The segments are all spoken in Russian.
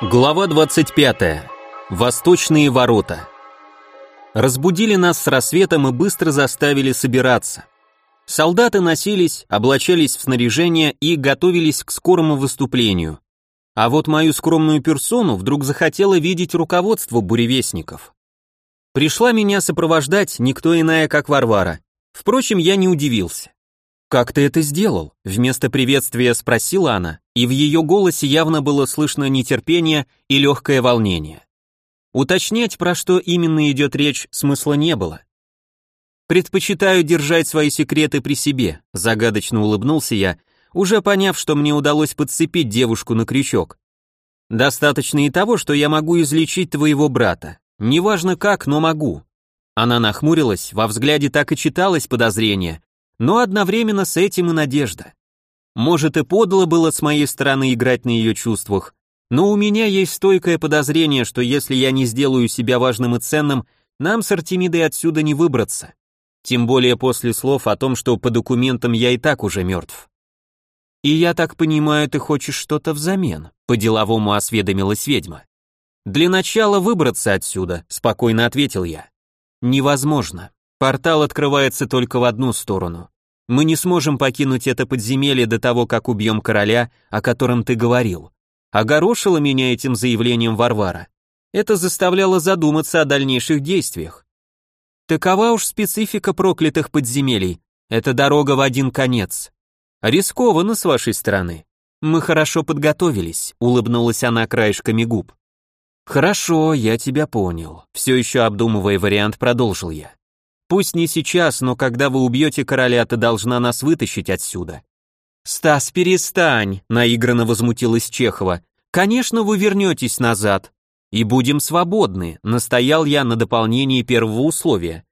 Глава 25. Восточные ворота. Разбудили нас с рассветом и быстро заставили собираться. Солдаты носились, облачались в снаряжение и готовились к скорому выступлению. А вот мою скромную персону вдруг захотело видеть руководство буревестников. Пришла меня сопровождать никто иная, как Варвара. Впрочем, я не удивился. «Как ты это сделал?» Вместо приветствия спросила она, и в ее голосе явно было слышно нетерпение и легкое волнение. Уточнять, про что именно идет речь, смысла не было. «Предпочитаю держать свои секреты при себе», загадочно улыбнулся я, уже поняв, что мне удалось подцепить девушку на крючок. «Достаточно и того, что я могу излечить твоего брата. Неважно как, но могу». Она нахмурилась, во взгляде так и читалось подозрение, но одновременно с этим и надежда. Может и подло было с моей стороны играть на ее чувствах, но у меня есть стойкое подозрение, что если я не сделаю себя важным и ценным, нам с Артемидой отсюда не выбраться. Тем более после слов о том, что по документам я и так уже мертв. «И я так понимаю, ты хочешь что-то взамен», — по-деловому осведомилась ведьма. «Для начала выбраться отсюда», — спокойно ответил я. «Невозможно. Портал открывается только в одну сторону. Мы не сможем покинуть это подземелье до того, как убьем короля, о котором ты говорил. Огорошила меня этим заявлением Варвара. Это заставляло задуматься о дальнейших действиях. Такова уж специфика проклятых подземелий. Это дорога в один конец. Рискованно с вашей стороны. Мы хорошо подготовились, улыбнулась она краешками губ. Хорошо, я тебя понял. Все еще обдумывая вариант, продолжил я. Пусть не сейчас, но когда вы убьете короля, ты должна нас вытащить отсюда. Стас, перестань, наигранно возмутилась Чехова. Конечно, вы вернетесь назад. И будем свободны, настоял я на дополнении первого условия.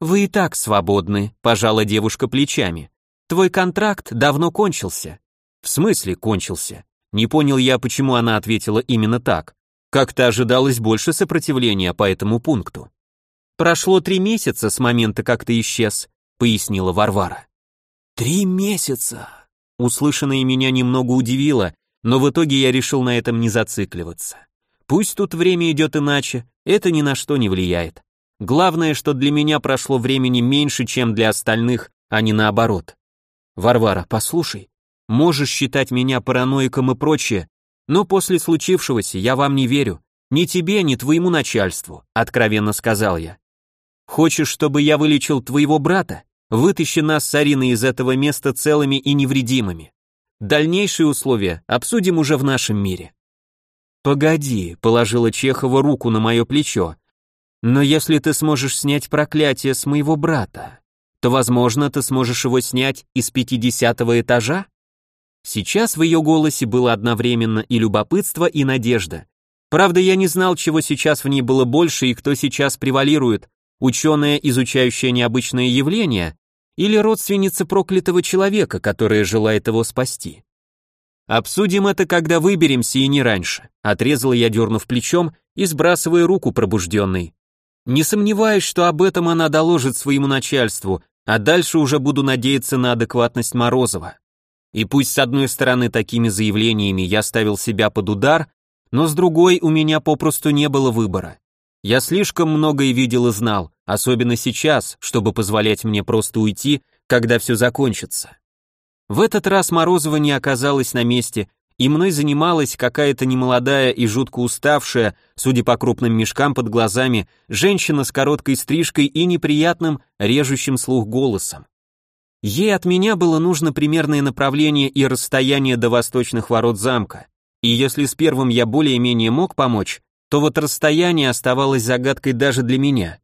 Вы и так свободны, пожала девушка плечами. Твой контракт давно кончился. В смысле кончился? Не понял я, почему она ответила именно так. Как-то ожидалось больше сопротивления по этому пункту. Прошло три месяца с момента, как ты исчез, пояснила Варвара. Три месяца. Услышанное меня немного удивило, но в итоге я решил на этом не зацикливаться. Пусть тут время идет иначе, это ни на что не влияет. Главное, что для меня прошло времени меньше, чем для остальных, а не наоборот. Варвара, послушай, можешь считать меня параноиком и прочее, но после случившегося я вам не верю. Ни тебе, ни твоему начальству, откровенно сказал я. Хочешь, чтобы я вылечил твоего брата? Вытащи нас с Ариной из этого места целыми и невредимыми. Дальнейшие условия обсудим уже в нашем мире. Погоди, положила Чехова руку на мое плечо. Но если ты сможешь снять проклятие с моего брата, то, возможно, ты сможешь его снять из пятидесятого этажа? Сейчас в ее голосе было одновременно и любопытство, и надежда. Правда, я не знал, чего сейчас в ней было больше и кто сейчас превалирует, ученая, изучающая необычное явление, или родственница проклятого человека, которая желает его спасти. Обсудим это, когда выберемся и не раньше, отрезал я, дернув плечом и сбрасывая руку пробужденной. Не сомневаюсь, что об этом она доложит своему начальству, а дальше уже буду надеяться на адекватность Морозова. И пусть с одной стороны такими заявлениями я ставил себя под удар, но с другой у меня попросту не было выбора. Я слишком многое видел и знал, особенно сейчас, чтобы позволять мне просто уйти, когда все закончится. В этот раз Морозова не оказалась на месте, и мной занималась какая-то немолодая и жутко уставшая, судя по крупным мешкам под глазами, женщина с короткой стрижкой и неприятным, режущим слух голосом. Ей от меня было нужно примерное направление и расстояние до восточных ворот замка, и если с первым я более-менее мог помочь, то вот расстояние оставалось загадкой даже для меня.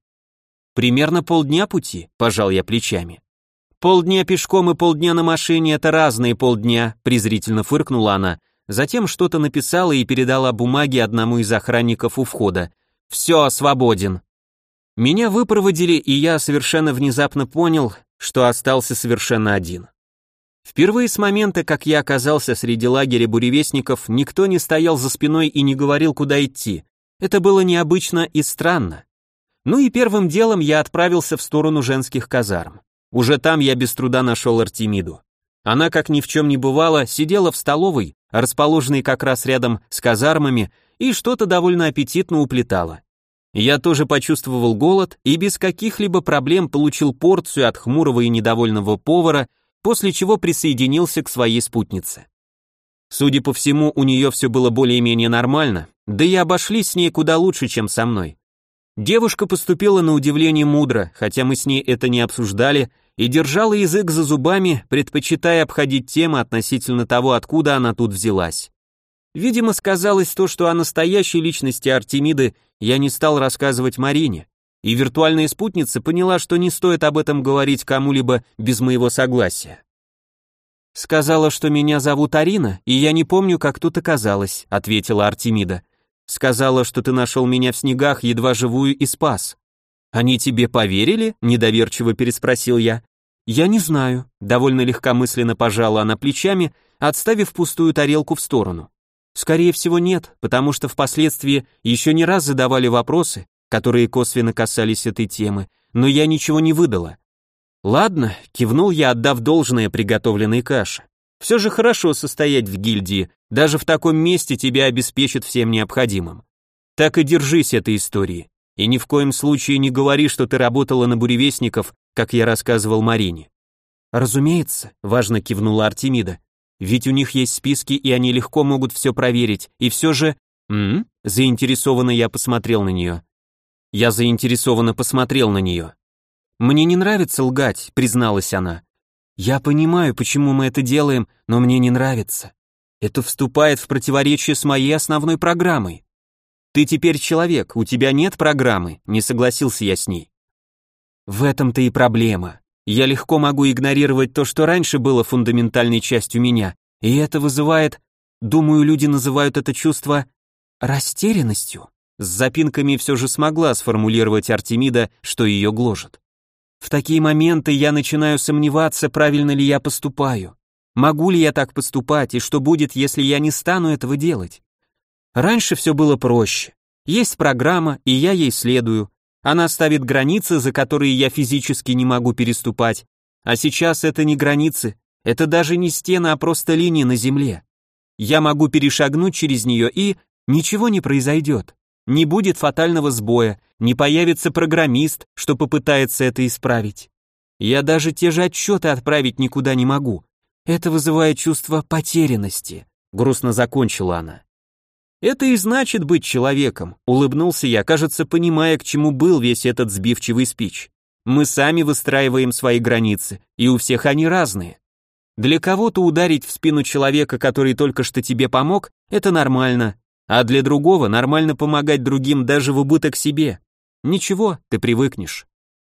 Примерно полдня пути, пожал я плечами. Полдня пешком и полдня на машине — это разные полдня, презрительно фыркнула она, затем что-то написала и передала бумаги одному из охранников у входа. «Все, свободен». Меня выпроводили, и я совершенно внезапно понял, что остался совершенно один. Впервые с момента, как я оказался среди лагеря буревестников, никто не стоял за спиной и не говорил, куда идти. Это было необычно и странно. Ну и первым делом я отправился в сторону женских казарм. Уже там я без труда нашел Артемиду. Она, как ни в чем не бывало, сидела в столовой, расположенной как раз рядом с казармами, и что-то довольно аппетитно уплетала. Я тоже почувствовал голод и без каких-либо проблем получил порцию от хмурого и недовольного повара, после чего присоединился к своей спутнице. Судя по всему, у нее все было более-менее нормально, да и обошлись с ней куда лучше, чем со мной. Девушка поступила на удивление мудро, хотя мы с ней это не обсуждали, и держала язык за зубами, предпочитая обходить темы относительно того, откуда она тут взялась. Видимо, сказалось то, что о настоящей личности Артемиды я не стал рассказывать Марине, и виртуальная спутница поняла, что не стоит об этом говорить кому-либо без моего согласия. «Сказала, что меня зовут Арина, и я не помню, как тут оказалась», — ответила Артемида. Сказала, что ты нашел меня в снегах, едва живую и спас. Они тебе поверили? Недоверчиво переспросил я. Я не знаю, довольно легкомысленно пожала она плечами, отставив пустую тарелку в сторону. Скорее всего, нет, потому что впоследствии еще не раз задавали вопросы, которые косвенно касались этой темы, но я ничего не выдала. Ладно, кивнул я, отдав должное приготовленной каше. Все же хорошо состоять в гильдии, даже в таком месте тебя обеспечат всем необходимым. Так и держись этой истории. И ни в коем случае не говори, что ты работала на буревестников, как я рассказывал Марине. Разумеется, важно кивнула Артемида. Ведь у них есть списки, и они легко могут все проверить. И все же... М? Заинтересованно я посмотрел на нее. Я заинтересованно посмотрел на нее. Мне не нравится лгать, призналась она. Я понимаю, почему мы это делаем, но мне не нравится. Это вступает в противоречие с моей основной программой. Ты теперь человек, у тебя нет программы, не согласился я с ней. В этом-то и проблема. Я легко могу игнорировать то, что раньше было фундаментальной частью меня, и это вызывает, думаю, люди называют это чувство растерянностью. С запинками все же смогла сформулировать Артемида, что ее гложет. В такие моменты я начинаю сомневаться, правильно ли я поступаю. Могу ли я так поступать, и что будет, если я не стану этого делать? Раньше все было проще. Есть программа, и я ей следую. Она ставит границы, за которые я физически не могу переступать. А сейчас это не границы, это даже не стены, а просто линии на земле. Я могу перешагнуть через нее, и ничего не произойдет. Не будет фатального сбоя, не появится программист, что попытается это исправить. Я даже те же отчеты отправить никуда не могу. Это вызывает чувство потерянности, грустно закончила она. Это и значит быть человеком, улыбнулся я, кажется, понимая, к чему был весь этот сбивчивый спич. Мы сами выстраиваем свои границы, и у всех они разные. Для кого-то ударить в спину человека, который только что тебе помог, это нормально, а для другого нормально помогать другим даже в убыток себе. Ничего, ты привыкнешь.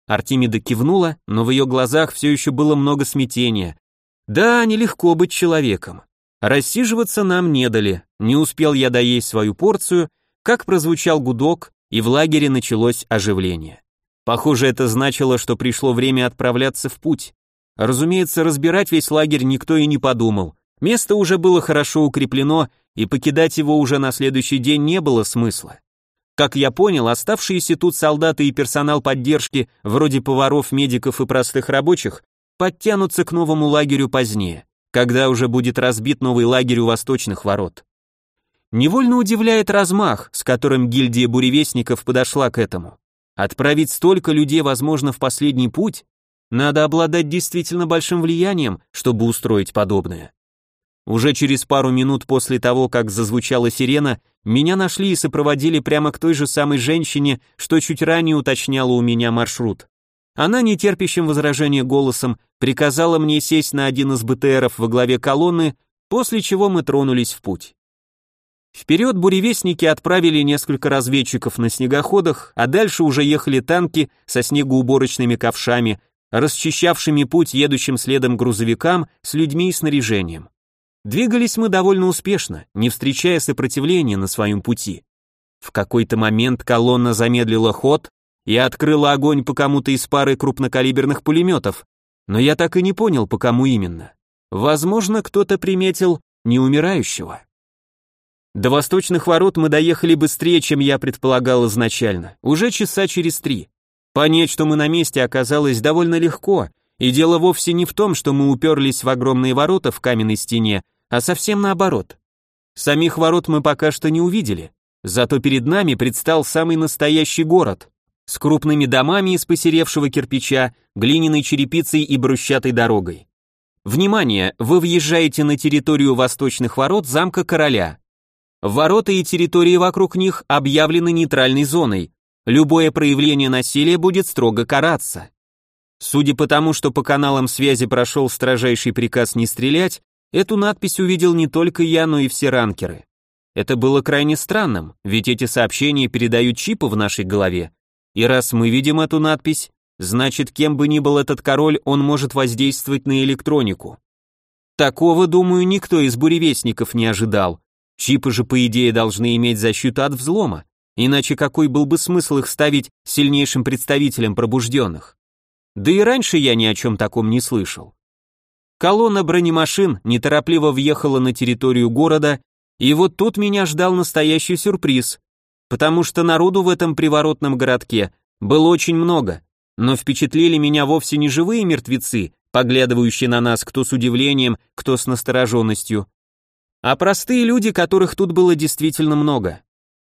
Артемида кивнула, но в ее глазах все еще было много смятения. Да, нелегко быть человеком. Рассиживаться нам не дали. Не успел я доесть свою порцию, как прозвучал гудок, и в лагере началось оживление. Похоже, это значило, что пришло время отправляться в путь. Разумеется, разбирать весь лагерь никто и не подумал. Место уже было хорошо укреплено, и покидать его уже на следующий день не было смысла. Как я понял, оставшиеся тут солдаты и персонал поддержки, вроде поваров, медиков и простых рабочих, подтянутся к новому лагерю позднее, когда уже будет разбит новый лагерь у восточных ворот. Невольно удивляет размах, с которым гильдия буревестников подошла к этому. Отправить столько людей, возможно, в последний путь, надо обладать действительно большим влиянием, чтобы устроить подобное. Уже через пару минут после того, как зазвучала сирена, меня нашли и сопроводили прямо к той же самой женщине, что чуть ранее уточняла у меня маршрут. Она нетерпящим возражения голосом приказала мне сесть на один из БТРов во главе колонны, после чего мы тронулись в путь. Вперед буревестники отправили несколько разведчиков на снегоходах, а дальше уже ехали танки со снегоуборочными ковшами, расчищавшими путь едущим следом грузовикам с людьми и снаряжением. Двигались мы довольно успешно, не встречая сопротивления на своем пути. В какой-то момент колонна замедлила ход и открыла огонь по кому-то из пары крупнокалиберных пулеметов, но я так и не понял, по кому именно. Возможно, кто-то приметил неумирающего. До восточных ворот мы доехали быстрее, чем я предполагал изначально, уже часа через три. Понять, что мы на месте, оказалось довольно легко, И дело вовсе не в том, что мы уперлись в огромные ворота в каменной стене, а совсем наоборот. Самих ворот мы пока что не увидели, зато перед нами предстал самый настоящий город, с крупными домами из посеревшего кирпича, глиняной черепицей и брусчатой дорогой. Внимание, вы въезжаете на территорию восточных ворот замка короля. Ворота и территории вокруг них объявлены нейтральной зоной. Любое проявление насилия будет строго караться. Судя по тому, что по каналам связи прошел строжайший приказ не стрелять, эту надпись увидел не только я, но и все ранкеры. Это было крайне странным, ведь эти сообщения передают чипы в нашей голове. И раз мы видим эту надпись, значит, кем бы ни был этот король, он может воздействовать на электронику. Такого, думаю, никто из буревестников не ожидал. Чипы же, по идее, должны иметь защиту от взлома, иначе какой был бы смысл их ставить сильнейшим представителем пробужденных? Да и раньше я ни о чем таком не слышал. Колонна бронемашин неторопливо въехала на территорию города, и вот тут меня ждал настоящий сюрприз, потому что народу в этом приворотном городке было очень много, но впечатлили меня вовсе не живые мертвецы, поглядывающие на нас кто с удивлением, кто с настороженностью, а простые люди, которых тут было действительно много.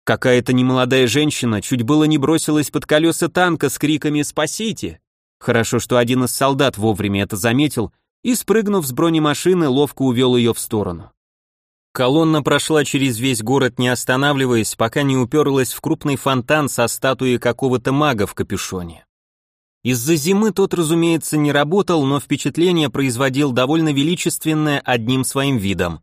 Какая-то немолодая женщина чуть было не бросилась под колеса танка с криками «Спасите!». Хорошо, что один из солдат вовремя это заметил и, спрыгнув с бронемашины, ловко увел ее в сторону. Колонна прошла через весь город, не останавливаясь, пока не уперлась в крупный фонтан со статуей какого-то мага в капюшоне. Из-за зимы тот, разумеется, не работал, но впечатление производил довольно величественное одним своим видом.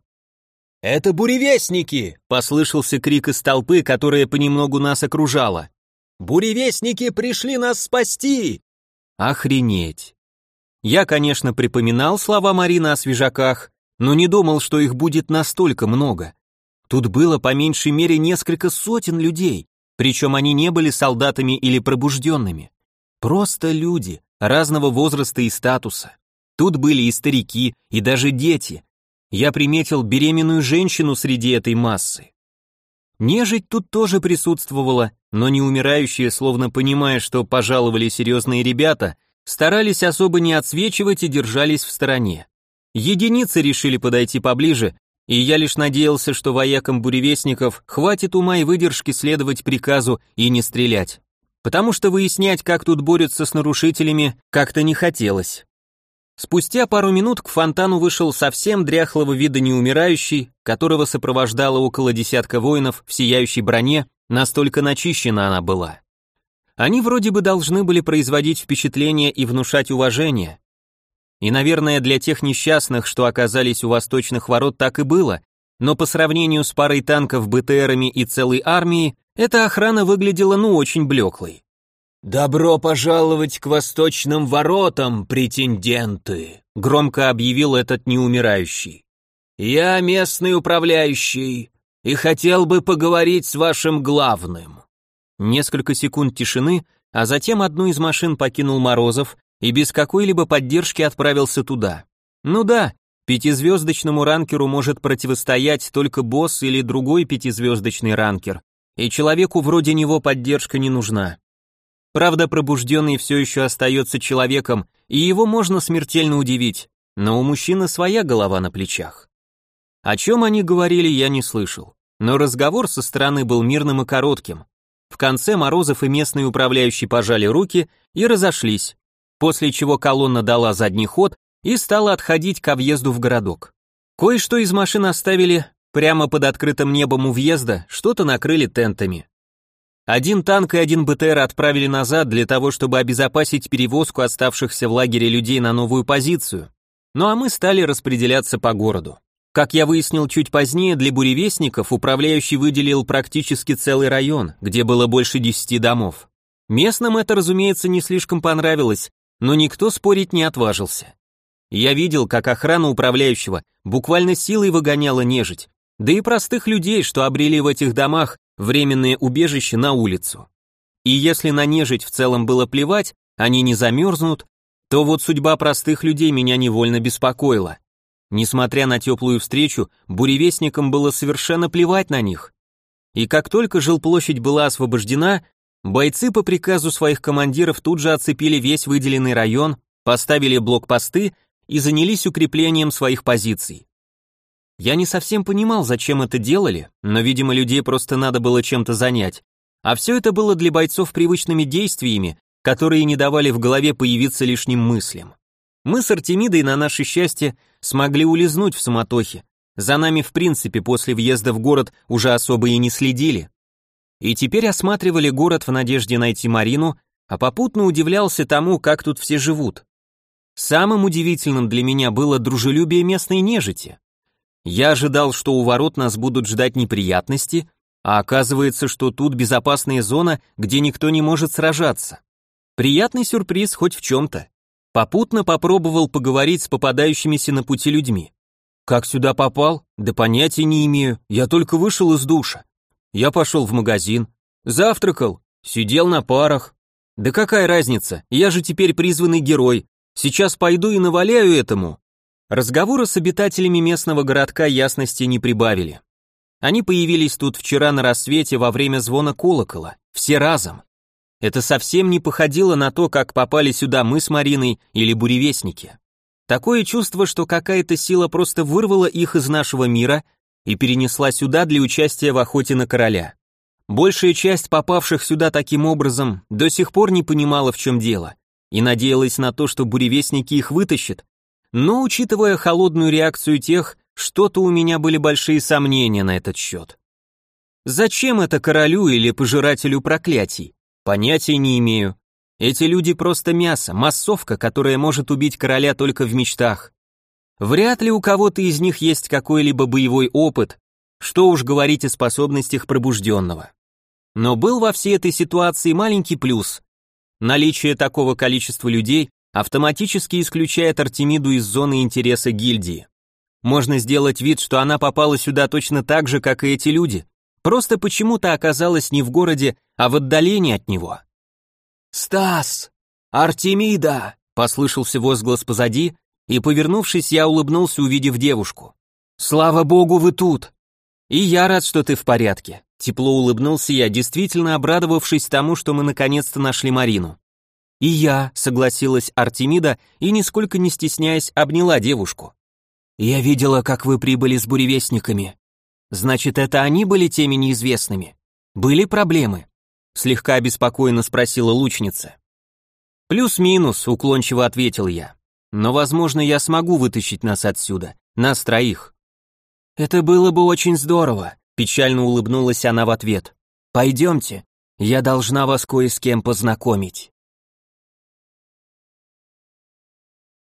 «Это буревестники!» — послышался крик из толпы, которая понемногу нас окружала. «Буревестники пришли нас спасти!» Охренеть. Я, конечно, припоминал слова Марины о свежаках, но не думал, что их будет настолько много. Тут было по меньшей мере несколько сотен людей, причем они не были солдатами или пробужденными. Просто люди, разного возраста и статуса. Тут были и старики, и даже дети. Я приметил беременную женщину среди этой массы. Нежить тут тоже присутствовала, но не умирающие, словно понимая, что пожаловали серьезные ребята, старались особо не отсвечивать и держались в стороне. Единицы решили подойти поближе, и я лишь надеялся, что воякам буревестников хватит ума и выдержки следовать приказу и не стрелять. Потому что выяснять, как тут борются с нарушителями, как-то не хотелось. Спустя пару минут к фонтану вышел совсем дряхлого вида неумирающий, которого сопровождало около десятка воинов в сияющей броне, настолько начищена она была. Они вроде бы должны были производить впечатление и внушать уважение. И, наверное, для тех несчастных, что оказались у восточных ворот, так и было, но по сравнению с парой танков, БТРами и целой армией, эта охрана выглядела ну очень блеклой. «Добро пожаловать к восточным воротам, претенденты», — громко объявил этот неумирающий. «Я местный управляющий и хотел бы поговорить с вашим главным». Несколько секунд тишины, а затем одну из машин покинул Морозов и без какой-либо поддержки отправился туда. Ну да, пятизвездочному ранкеру может противостоять только босс или другой пятизвездочный ранкер, и человеку вроде него поддержка не нужна. Правда, пробужденный все еще остается человеком, и его можно смертельно удивить, но у мужчины своя голова на плечах. О чем они говорили, я не слышал, но разговор со стороны был мирным и коротким. В конце Морозов и местный управляющий пожали руки и разошлись, после чего колонна дала задний ход и стала отходить ко въезду в городок. Кое-что из машин оставили прямо под открытым небом у въезда, что-то накрыли тентами. Один танк и один БТР отправили назад для того, чтобы обезопасить перевозку оставшихся в лагере людей на новую позицию. Ну а мы стали распределяться по городу. Как я выяснил чуть позднее, для буревестников управляющий выделил практически целый район, где было больше десяти домов. Местным это, разумеется, не слишком понравилось, но никто спорить не отважился. Я видел, как охрана управляющего буквально силой выгоняла нежить, да и простых людей, что обрели в этих домах временное убежище на улицу. И если на нежить в целом было плевать, они не замерзнут, то вот судьба простых людей меня невольно беспокоила. Несмотря на теплую встречу, буревестникам было совершенно плевать на них. И как только жилплощадь была освобождена, бойцы по приказу своих командиров тут же оцепили весь выделенный район, поставили блокпосты и занялись укреплением своих позиций. Я не совсем понимал, зачем это делали, но, видимо, людей просто надо было чем-то занять. А все это было для бойцов привычными действиями, которые не давали в голове появиться лишним мыслям. Мы с Артемидой, на наше счастье, смогли улизнуть в суматохе. За нами, в принципе, после въезда в город уже особо и не следили. И теперь осматривали город в надежде найти Марину, а попутно удивлялся тому, как тут все живут. Самым удивительным для меня было дружелюбие местной нежити. Я ожидал, что у ворот нас будут ждать неприятности, а оказывается, что тут безопасная зона, где никто не может сражаться. Приятный сюрприз хоть в чем-то. Попутно попробовал поговорить с попадающимися на пути людьми. Как сюда попал? Да понятия не имею, я только вышел из душа. Я пошел в магазин, завтракал, сидел на парах. Да какая разница, я же теперь призванный герой, сейчас пойду и наваляю этому. Разговоры с обитателями местного городка ясности не прибавили. Они появились тут вчера на рассвете во время звона колокола, все разом. Это совсем не походило на то, как попали сюда мы с Мариной или буревестники. Такое чувство, что какая-то сила просто вырвала их из нашего мира и перенесла сюда для участия в охоте на короля. Большая часть попавших сюда таким образом до сих пор не понимала, в чем дело, и надеялась на то, что буревестники их вытащат, но, учитывая холодную реакцию тех, что-то у меня были большие сомнения на этот счет. Зачем это королю или пожирателю проклятий? Понятия не имею. Эти люди просто мясо, массовка, которая может убить короля только в мечтах. Вряд ли у кого-то из них есть какой-либо боевой опыт, что уж говорить о способностях пробужденного. Но был во всей этой ситуации маленький плюс. Наличие такого количества людей автоматически исключает Артемиду из зоны интереса гильдии. Можно сделать вид, что она попала сюда точно так же, как и эти люди, просто почему-то оказалась не в городе, а в отдалении от него. «Стас! Артемида!» — послышался возглас позади, и, повернувшись, я улыбнулся, увидев девушку. «Слава богу, вы тут!» «И я рад, что ты в порядке», — тепло улыбнулся я, действительно обрадовавшись тому, что мы наконец-то нашли Марину. «И я», — согласилась Артемида и, нисколько не стесняясь, обняла девушку. «Я видела, как вы прибыли с буревестниками. Значит, это они были теми неизвестными? Были проблемы?» Слегка обеспокоенно спросила лучница. «Плюс-минус», — уклончиво ответил я. «Но, возможно, я смогу вытащить нас отсюда, нас троих». «Это было бы очень здорово», — печально улыбнулась она в ответ. «Пойдемте, я должна вас кое с кем познакомить».